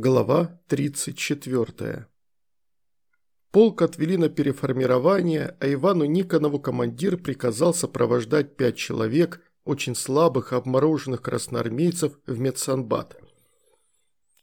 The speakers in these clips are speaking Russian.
Глава 34. Полк отвели на переформирование, а Ивану Никонову командир приказал сопровождать пять человек, очень слабых, обмороженных красноармейцев, в медсанбат.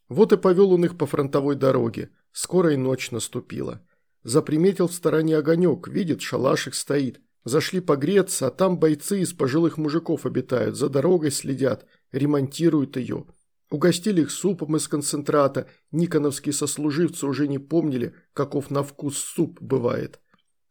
Вот и повел он их по фронтовой дороге. Скоро и ночь наступила. Заприметил в стороне огонек, видит, шалашик стоит. Зашли погреться, а там бойцы из пожилых мужиков обитают, за дорогой следят, ремонтируют ее. Угостили их супом из концентрата, никоновские сослуживцы уже не помнили, каков на вкус суп бывает.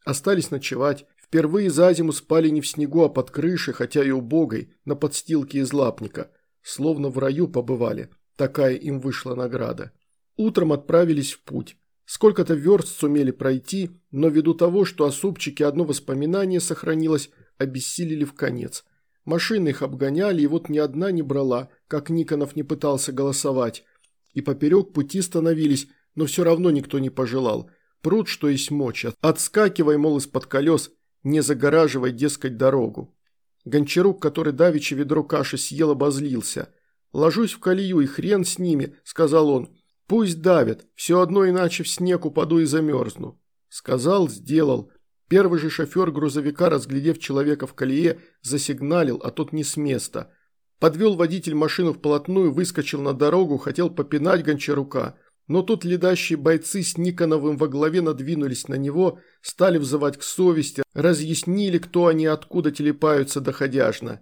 Остались ночевать. Впервые за зиму спали не в снегу, а под крышей, хотя и убогой, на подстилке из лапника. Словно в раю побывали. Такая им вышла награда. Утром отправились в путь. Сколько-то верст сумели пройти, но ввиду того, что о супчике одно воспоминание сохранилось, обессилели в конец – Машины их обгоняли, и вот ни одна не брала, как Никонов не пытался голосовать. И поперек пути становились, но все равно никто не пожелал. Пруд, что есть мочь, отскакивай, мол, из-под колес, не загораживай, дескать, дорогу. Гончарук, который давеча ведро каши съел, обозлился. «Ложусь в колею, и хрен с ними», – сказал он. «Пусть давят, все одно иначе в снег упаду и замерзну». Сказал, сделал. Первый же шофер грузовика, разглядев человека в колее, засигналил, а тот не с места. Подвел водитель машину вплотную, выскочил на дорогу, хотел попинать Гончарука. Но тут ледащие бойцы с Никоновым во главе надвинулись на него, стали взывать к совести, разъяснили, кто они откуда телепаются доходяжно.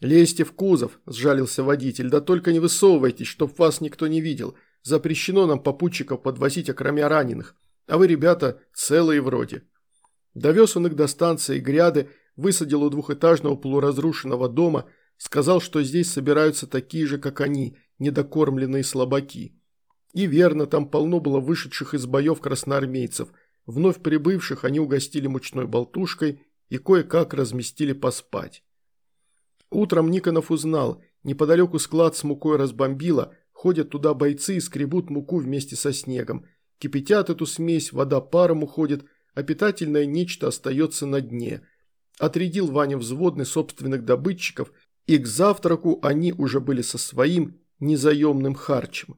«Лезьте в кузов», – сжалился водитель, – «да только не высовывайтесь, чтоб вас никто не видел. Запрещено нам попутчиков подвозить, окромя раненых. А вы, ребята, целые вроде». Довез он их до станции Гряды, высадил у двухэтажного полуразрушенного дома, сказал, что здесь собираются такие же, как они, недокормленные слабаки. И верно, там полно было вышедших из боев красноармейцев. Вновь прибывших они угостили мучной болтушкой и кое-как разместили поспать. Утром Никонов узнал, неподалеку склад с мукой разбомбило, ходят туда бойцы и скребут муку вместе со снегом. Кипятят эту смесь, вода паром уходит, а питательное нечто остается на дне. Отрядил Ваня взводный собственных добытчиков, и к завтраку они уже были со своим незаемным харчем.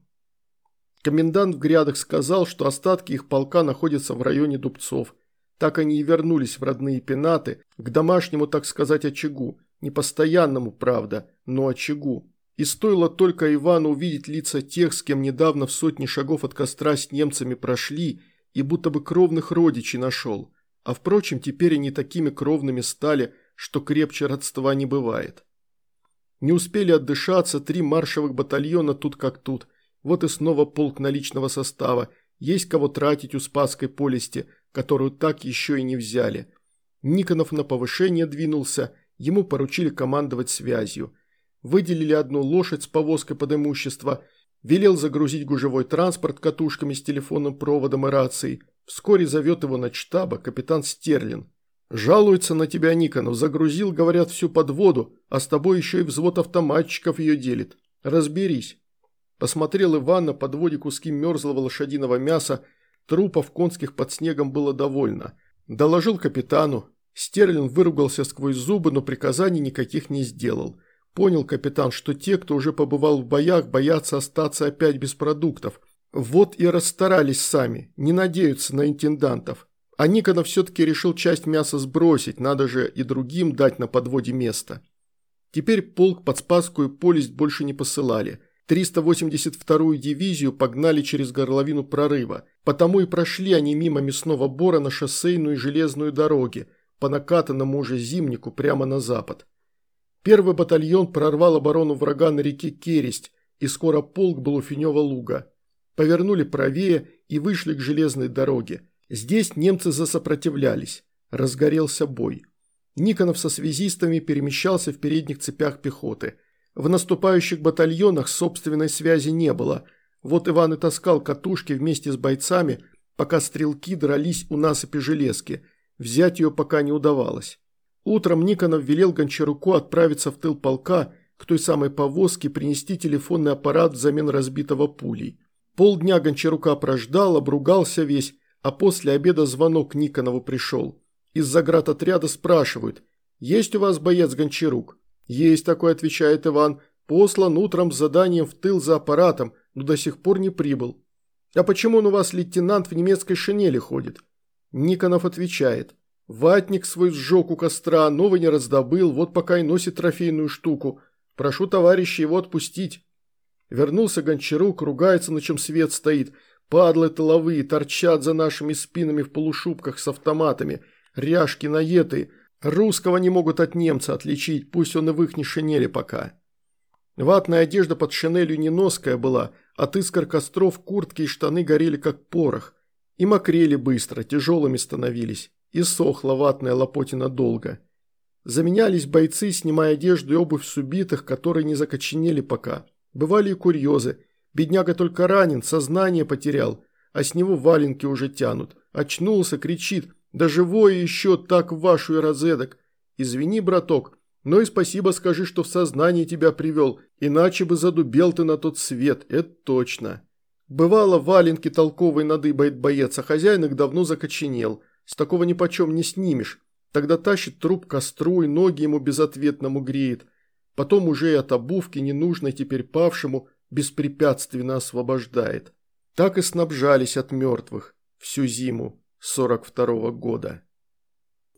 Комендант в грядах сказал, что остатки их полка находятся в районе Дубцов. Так они и вернулись в родные пенаты, к домашнему, так сказать, очагу. Не постоянному, правда, но очагу. И стоило только Ивану увидеть лица тех, с кем недавно в сотни шагов от костра с немцами прошли, и будто бы кровных родичей нашел. А впрочем, теперь они такими кровными стали, что крепче родства не бывает. Не успели отдышаться, три маршевых батальона тут как тут. Вот и снова полк наличного состава. Есть кого тратить у Спасской полисти, которую так еще и не взяли. Никонов на повышение двинулся, ему поручили командовать связью. Выделили одну лошадь с повозкой под имущество – Велел загрузить гужевой транспорт катушками с телефонным проводом и рацией. Вскоре зовет его на штаба капитан Стерлин. «Жалуется на тебя Никонов, загрузил, говорят, всю подводу, а с тобой еще и взвод автоматчиков ее делит. Разберись». Посмотрел Иван на подводе куски мерзлого лошадиного мяса, трупов конских под снегом было довольно. Доложил капитану. Стерлин выругался сквозь зубы, но приказаний никаких не сделал. Понял капитан, что те, кто уже побывал в боях, боятся остаться опять без продуктов. Вот и расстарались сами, не надеются на интендантов. А Никонов все-таки решил часть мяса сбросить, надо же и другим дать на подводе место. Теперь полк под Спасскую полесть больше не посылали. 382-ю дивизию погнали через горловину прорыва. Потому и прошли они мимо мясного бора на шоссейную и железную дороги, по накатанному уже зимнику прямо на запад. Первый батальон прорвал оборону врага на реке Кересть, и скоро полк был у Финева луга. Повернули правее и вышли к железной дороге. Здесь немцы засопротивлялись. Разгорелся бой. Никонов со связистами перемещался в передних цепях пехоты. В наступающих батальонах собственной связи не было. Вот Иван и таскал катушки вместе с бойцами, пока стрелки дрались у насыпи железки. Взять ее пока не удавалось. Утром Никонов велел Гончаруку отправиться в тыл полка, к той самой повозке принести телефонный аппарат взамен разбитого пулей. Полдня Гончарука прождал, обругался весь, а после обеда звонок Никонову пришел. Из заградотряда спрашивают, «Есть у вас боец Гончарук?» «Есть такой», – отвечает Иван, – «послан утром с заданием в тыл за аппаратом, но до сих пор не прибыл. А почему он у вас, лейтенант, в немецкой шинели ходит? Никонов отвечает. Ватник свой сжег у костра, новый не раздобыл, вот пока и носит трофейную штуку. Прошу товарища его отпустить. Вернулся Гончарук, ругается, на чем свет стоит. Падлы тыловые торчат за нашими спинами в полушубках с автоматами. Ряжки наетые. Русского не могут от немца отличить, пусть он и в их не шинели пока. Ватная одежда под шинелью не ноская была, от искр костров куртки и штаны горели как порох. И мокрели быстро, тяжелыми становились. И сохла ватная лопотина долго. Заменялись бойцы, снимая одежду и обувь с убитых, которые не закоченели пока. Бывали и курьезы. Бедняга только ранен, сознание потерял, а с него валенки уже тянут. Очнулся, кричит, да живое еще так в вашу и розедок. Извини, браток, но и спасибо скажи, что в сознание тебя привел, иначе бы задубел ты на тот свет, это точно. Бывало, валенки толковой надыбает боец, а хозяин их давно закоченел. С такого ни почем не снимешь. Тогда тащит труп костру и ноги ему безответному греет. Потом уже и от обувки ненужной теперь павшему беспрепятственно освобождает. Так и снабжались от мертвых всю зиму 42 -го года.